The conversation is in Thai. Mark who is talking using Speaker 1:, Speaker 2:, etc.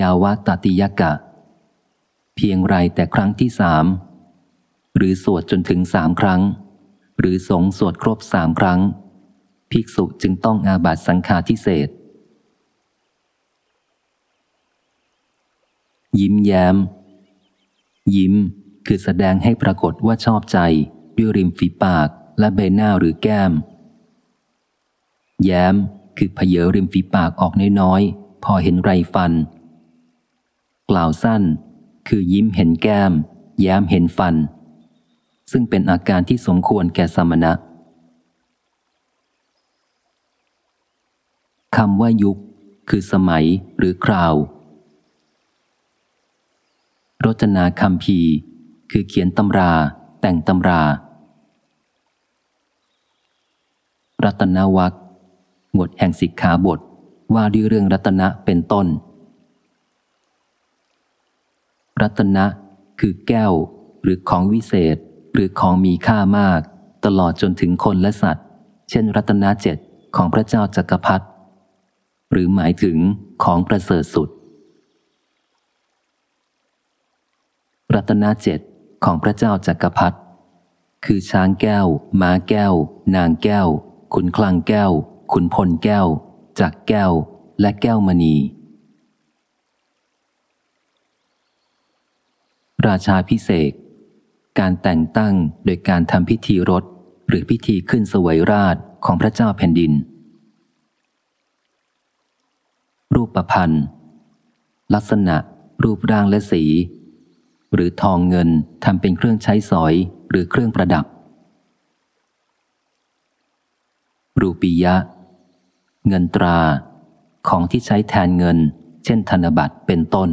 Speaker 1: ยาวะตติยกะ เพียงไรแต่ครั้งที่สามหรือสวดจนถึงสามครั้ง หรือสงสวดครบสามครั้ง ภิกษุจึงต้องอาบัตสังฆาทิเศษยิ้มแย้ม ยิ้มคือแสดงให้ปรากฏว่าชอบใจ ด้วยริมฝีปากและใบหน้าหรือแก้ม แย้มคือเพเยริมฝีปากออกน้อยๆ พอเห็นไรฟัน กล่าวสั้น คือยิ้มเห็นแก้ม แย้มเห็นฟัน ซึ่งเป็นอาการที่สมควรแก่สมณะคำว่ายุค คือสมัยหรือคราว รจนาคำพีคือเขียนตำรา แต่งตำรา รัตนวักหมวดแห่งสิกขาบทว่าด้วยเรื่องรัตนะเป็นต้น รัตนะ คือแก้ว หรือของวิเศษ หรือของมีค่ามาก ตลอดจนถึงคนและสัตว์ เช่น รัตนะเจ็ดของพระเจ้าจักรพรรดิหรือหมายถึงของประเสริฐสุด รัตนะเจ็ดของพระเจ้าจักรพรรดิคือช้างแก้ว ม้าแก้ว นางแก้ว ขุนคลังแก้ว ขุนพลแก้ว จักแก้ว และแก้วมณี ราชาพิเศษการแต่งตั้งโดยการทำพิธีรถหรือพิธีขึ้นสวยราชของพระเจ้าแผ่นดิน รูปประพันธ์ ลักษณะ รูปร่างและสี หรือทองเงินทำเป็นเครื่องใช้สอยหรือเครื่องประดับ รูปียะ เงินตรา ของที่ใช้แทนเงิน เช่นธนบัตรเป็นต้น